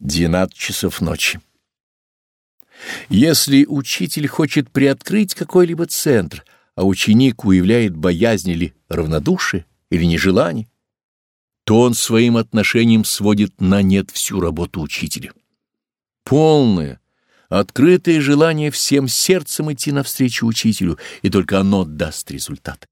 12 часов ночи. Если учитель хочет приоткрыть какой-либо центр, а ученик уявляет боязнь или равнодушие, или нежелание, то он своим отношением сводит на нет всю работу учителя. Полное, открытое желание всем сердцем идти навстречу учителю, и только оно даст результат.